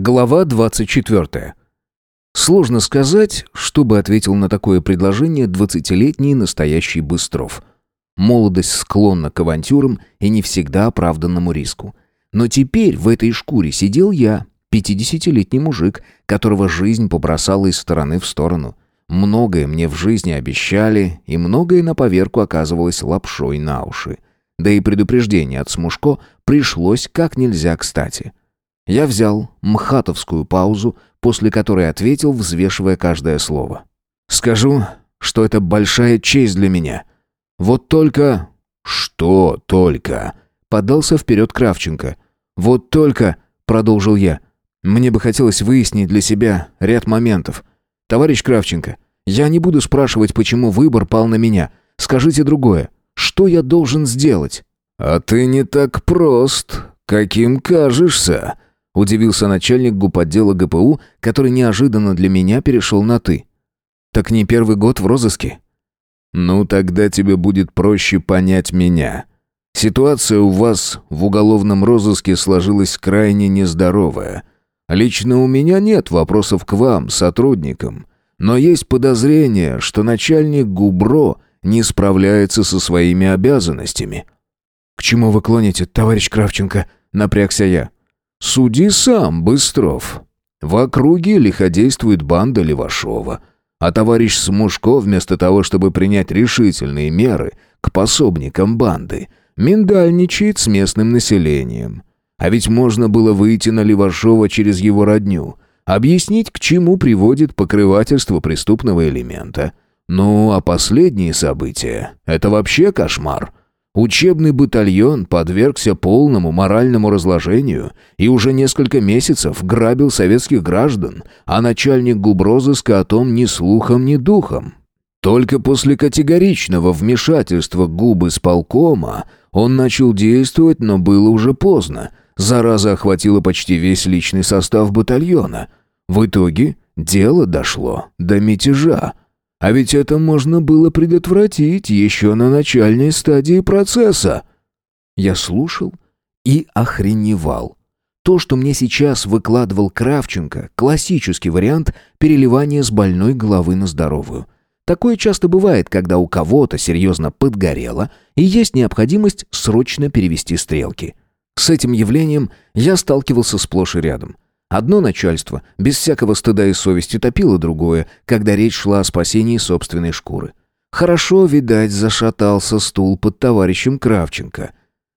Глава 24. Сложно сказать, что бы ответил на такое предложение двадцатилетний настоящий Быстров. Молодость склонна к авантюрам и не всегда оправданному риску. Но теперь в этой шкуре сидел я, пятидесятилетний мужик, которого жизнь побросала из стороны в сторону. Многое мне в жизни обещали, и многое на поверку оказывалось лапшой на уши. Да и предупреждение от Смушко пришлось как нельзя кстати. Я взял мхатовскую паузу, после которой ответил, взвешивая каждое слово. «Скажу, что это большая честь для меня. Вот только...» «Что только?» — подался вперед Кравченко. «Вот только...» — продолжил я. «Мне бы хотелось выяснить для себя ряд моментов. Товарищ Кравченко, я не буду спрашивать, почему выбор пал на меня. Скажите другое. Что я должен сделать?» «А ты не так прост, каким кажешься», — удивился начальник гупотдела ГПУ, который неожиданно для меня перешел на «ты». «Так не первый год в розыске?» «Ну, тогда тебе будет проще понять меня. Ситуация у вас в уголовном розыске сложилась крайне нездоровая. Лично у меня нет вопросов к вам, сотрудникам, но есть подозрение, что начальник ГУБРО не справляется со своими обязанностями». «К чему вы клоните, товарищ Кравченко?» — напрягся я. «Суди сам, Быстров. В округе лиходействует банда Левашова, а товарищ Смушко, вместо того, чтобы принять решительные меры к пособникам банды, миндальничает с местным населением. А ведь можно было выйти на Левашова через его родню, объяснить, к чему приводит покрывательство преступного элемента. Ну, а последние события — это вообще кошмар». Учебный батальон подвергся полному моральному разложению и уже несколько месяцев грабил советских граждан, а начальник губрозыска о том ни слухом, ни духом. Только после категоричного вмешательства губы с полкома он начал действовать, но было уже поздно. Зараза охватила почти весь личный состав батальона. В итоге дело дошло до мятежа. А ведь это можно было предотвратить еще на начальной стадии процесса. Я слушал и охреневал. То, что мне сейчас выкладывал Кравченко, классический вариант переливания с больной головы на здоровую. Такое часто бывает, когда у кого-то серьезно подгорело и есть необходимость срочно перевести стрелки. С этим явлением я сталкивался сплошь и рядом – Одно начальство без всякого стыда и совести топило другое, когда речь шла о спасении собственной шкуры. Хорошо, видать, зашатался стул под товарищем Кравченко.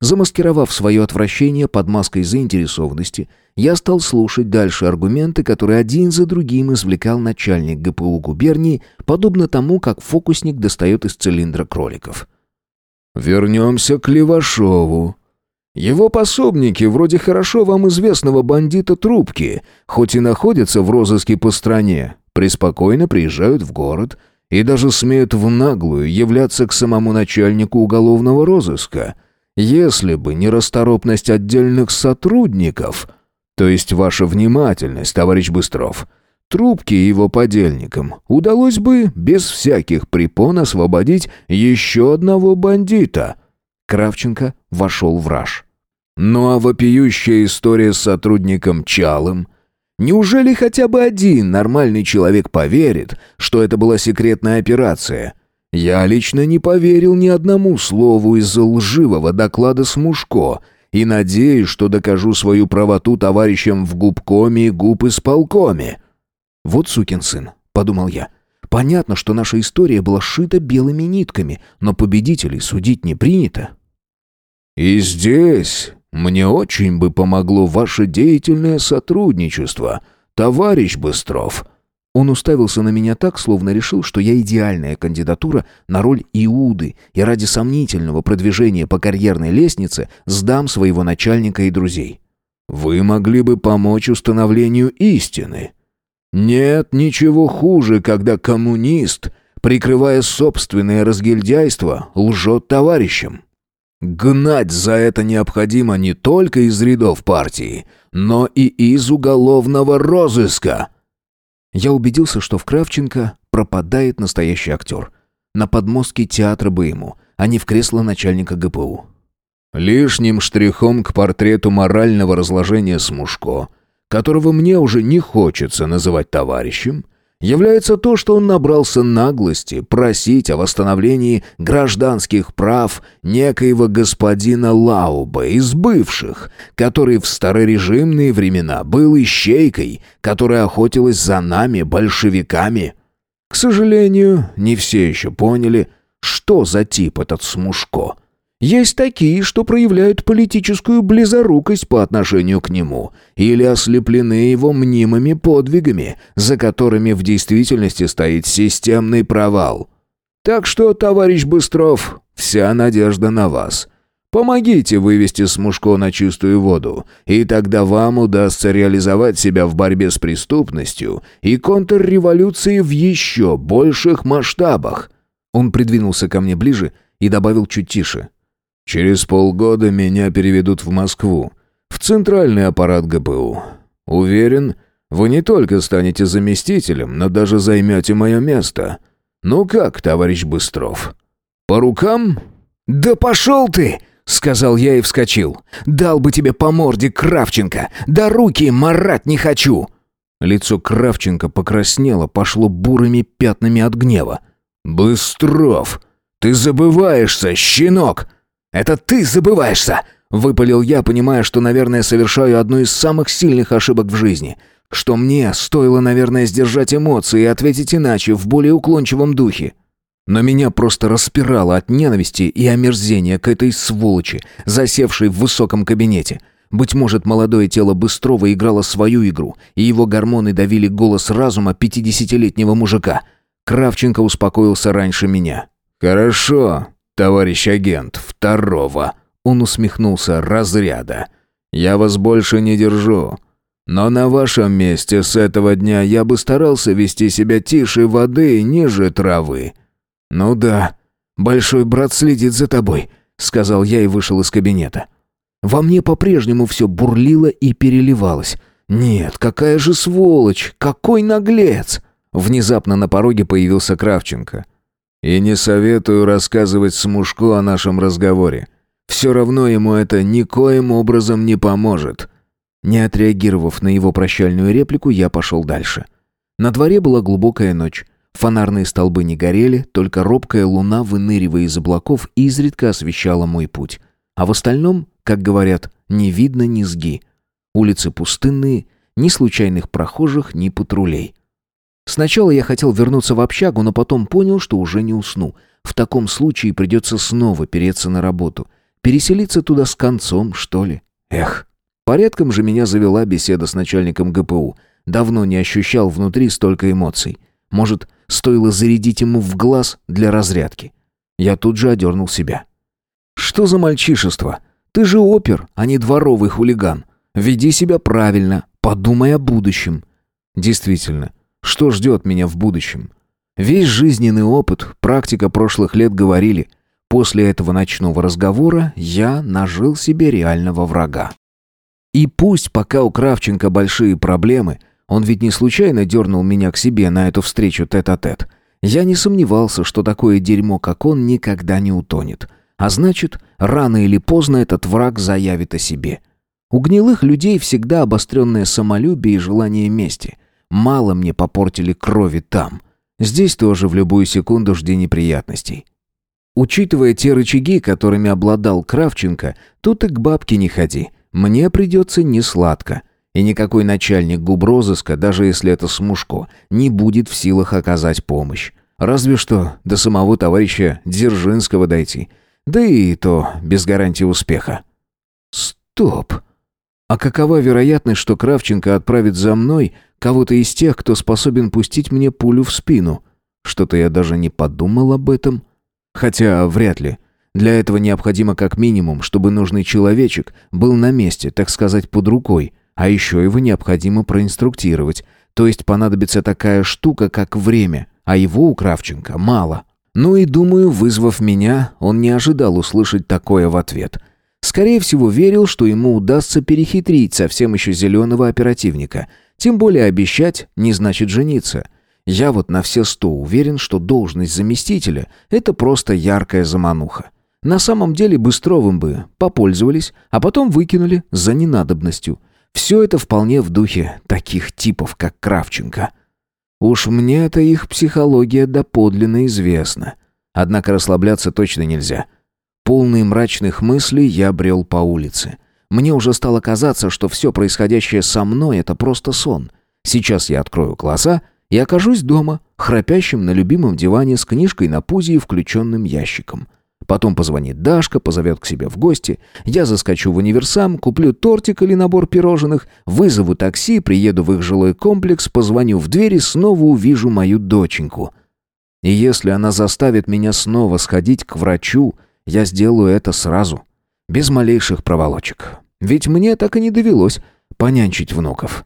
Замаскировав свое отвращение под маской заинтересованности, я стал слушать дальше аргументы, которые один за другим извлекал начальник ГПУ губернии, подобно тому, как фокусник достает из цилиндра кроликов. «Вернемся к Левашову», его пособники, вроде хорошо вам известного бандита Трубки, хоть и находятся в розыске по стране, преспокойно приезжают в город и даже смеют в наглую являться к самому начальнику уголовного розыска. Если бы не расторопность отдельных сотрудников, то есть ваша внимательность, товарищ Быстров, Трубки и его подельникам удалось бы без всяких препон освободить еще одного бандита. Кравченко вошел в раж. Ну а вопиющая история с сотрудником Чалым? Неужели хотя бы один нормальный человек поверит, что это была секретная операция? Я лично не поверил ни одному слову из лживого доклада Смушко и надеюсь, что докажу свою правоту товарищам в губкоме и губ исполкоме. Вот сукин сын, подумал я. Понятно, что наша история была шита белыми нитками, но победителей судить не принято. И здесь мне очень бы помогло ваше деятельное сотрудничество, товарищ Быстров». Он уставился на меня так, словно решил, что я идеальная кандидатура на роль Иуды, и ради сомнительного продвижения по карьерной лестнице сдам своего начальника и друзей. «Вы могли бы помочь установлению истины. Нет ничего хуже, когда коммунист, прикрывая собственное разгильдяйство, лжет товарищам. Гнать за это необходимо не только из рядов партии, но и из уголовного розыска. Я убедился, что в Кравченко пропадает настоящий актер. На подмостке театра бы ему, а не в кресло начальника ГПУ. Лишним штрихом к портрету морального разложения Смушко, которого мне уже не хочется называть товарищем, является то, что он набрался наглости просить о восстановлении гражданских прав некоего господина Лауба из бывших, который в старорежимные времена был ищейкой, которая охотилась за нами, большевиками. К сожалению, не все еще поняли, что за тип этот Смушко — есть такие, что проявляют политическую близорукость по отношению к нему или ослеплены его мнимыми подвигами, за которыми в действительности стоит системный провал. Так что, товарищ Быстров, вся надежда на вас. Помогите вывести Смушко на чистую воду, и тогда вам удастся реализовать себя в борьбе с преступностью и контрреволюцией в еще больших масштабах». Он придвинулся ко мне ближе и добавил чуть тише – Через полгода меня переведут в Москву, в центральный аппарат ГПУ. Уверен, вы не только станете заместителем, но даже займете мое место. Ну как, товарищ Быстров? По рукам? Да пошел ты! Сказал я и вскочил. «Дал бы тебе по морде, Кравченко! Да руки марать не хочу!» Лицо Кравченко покраснело, пошло бурыми пятнами от гнева. «Быстров! Ты забываешься, щенок!» «Это ты забываешься!» — выпалил я, понимая, что, наверное, совершаю одну из самых сильных ошибок в жизни. Что мне стоило, наверное, сдержать эмоции и ответить иначе, в более уклончивом духе. Но меня просто распирало от ненависти и омерзения к этой сволочи, засевшей в высоком кабинете. Быть может, молодое тело Быстрова играло свою игру, и его гормоны давили голос разума пятидесятилетнего мужика. Кравченко успокоился раньше меня. «Хорошо», «Товарищ агент, второго!» Он усмехнулся разряда. «Я вас больше не держу. Но на вашем месте с этого дня я бы старался вести себя тише воды и ниже травы». «Ну да, большой брат следит за тобой», — сказал я и вышел из кабинета. Во мне по-прежнему все бурлило и переливалось. «Нет, какая же сволочь! Какой наглец!» Внезапно на пороге появился Кравченко. И не советую рассказывать Смушко о нашем разговоре. Все равно ему это никоим образом не поможет». Не отреагировав на его прощальную реплику, я пошел дальше. На дворе была глубокая ночь. Фонарные столбы не горели, только робкая луна, выныривая из облаков, изредка освещала мой путь. А в остальном, как говорят, не видно низги. Улицы пустынные, ни случайных прохожих, ни патрулей. Сначала я хотел вернуться в общагу, но потом понял, что уже не усну. В таком случае придется снова переться на работу. Переселиться туда с концом, что ли? Эх. Порядком же меня завела беседа с начальником ГПУ. Давно не ощущал внутри столько эмоций. Может, стоило зарядить ему в глаз для разрядки. Я тут же одернул себя. «Что за мальчишество? Ты же опер, а не дворовый хулиган. Веди себя правильно, подумай о будущем». Действительно, что ждет меня в будущем? Весь жизненный опыт, практика прошлых лет говорили, после этого ночного разговора я нажил себе реального врага. И пусть пока у Кравченко большие проблемы, он ведь не случайно дернул меня к себе на эту встречу тет-а-тет. -тет. Я не сомневался, что такое дерьмо, как он, никогда не утонет. А значит, рано или поздно этот враг заявит о себе. У гнилых людей всегда обостренное самолюбие и желание мести – Мало мне попортили крови там. Здесь тоже в любую секунду жди неприятностей. Учитывая те рычаги, которыми обладал Кравченко, тут и к бабке не ходи. Мне придется несладко. И никакой начальник губрозыска, даже если это Смушко, не будет в силах оказать помощь. Разве что до самого товарища Дзержинского дойти. Да и то без гарантии успеха. Стоп. А какова вероятность, что Кравченко отправит за мной Кого-то из тех, кто способен пустить мне пулю в спину. Что-то я даже не подумал об этом. Хотя вряд ли. Для этого необходимо как минимум, чтобы нужный человечек был на месте, так сказать, под рукой. А еще его необходимо проинструктировать. То есть понадобится такая штука, как время. А его у Кравченко мало. Ну и думаю, вызвав меня, он не ожидал услышать такое в ответ. Скорее всего, верил, что ему удастся перехитрить совсем еще зеленого оперативника – тем более обещать не значит жениться. Я вот на все сто уверен, что должность заместителя – это просто яркая замануха. На самом деле Быстровым бы попользовались, а потом выкинули за ненадобностью. Все это вполне в духе таких типов, как Кравченко. Уж мне это их психология доподлинно известна. Однако расслабляться точно нельзя. Полный мрачных мыслей я брел по улице. Мне уже стало казаться, что все происходящее со мной — это просто сон. Сейчас я открою глаза и окажусь дома, храпящим на любимом диване с книжкой на пузе и включенным ящиком. Потом позвонит Дашка, позовет к себе в гости. Я заскочу в универсам, куплю тортик или набор пирожных, вызову такси, приеду в их жилой комплекс, позвоню в дверь и снова увижу мою доченьку. И если она заставит меня снова сходить к врачу, я сделаю это сразу, без малейших проволочек. Ведь мне так и не довелось понянчить внуков.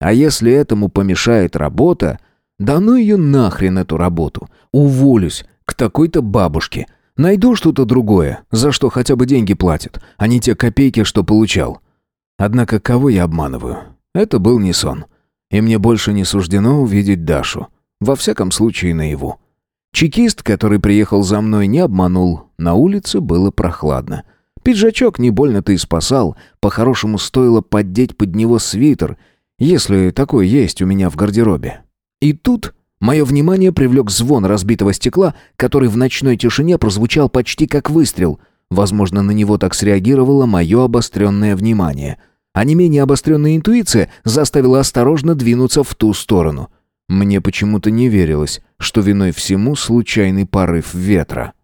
А если этому помешает работа, да ну ее нахрен эту работу. Уволюсь к такой-то бабушке. Найду что-то другое, за что хотя бы деньги платят, а не те копейки, что получал. Однако кого я обманываю? Это был не сон. И мне больше не суждено увидеть Дашу. Во всяком случае, наяву. Чекист, который приехал за мной, не обманул. На улице было прохладно. Пиджачок не больно-то и спасал. По-хорошему стоило поддеть под него свитер, если такой есть у меня в гардеробе. И тут мое внимание привлек звон разбитого стекла, который в ночной тишине прозвучал почти как выстрел. Возможно, на него так среагировало мое обостренное внимание. А не менее обостренная интуиция заставила осторожно двинуться в ту сторону. Мне почему-то не верилось, что виной всему случайный порыв ветра.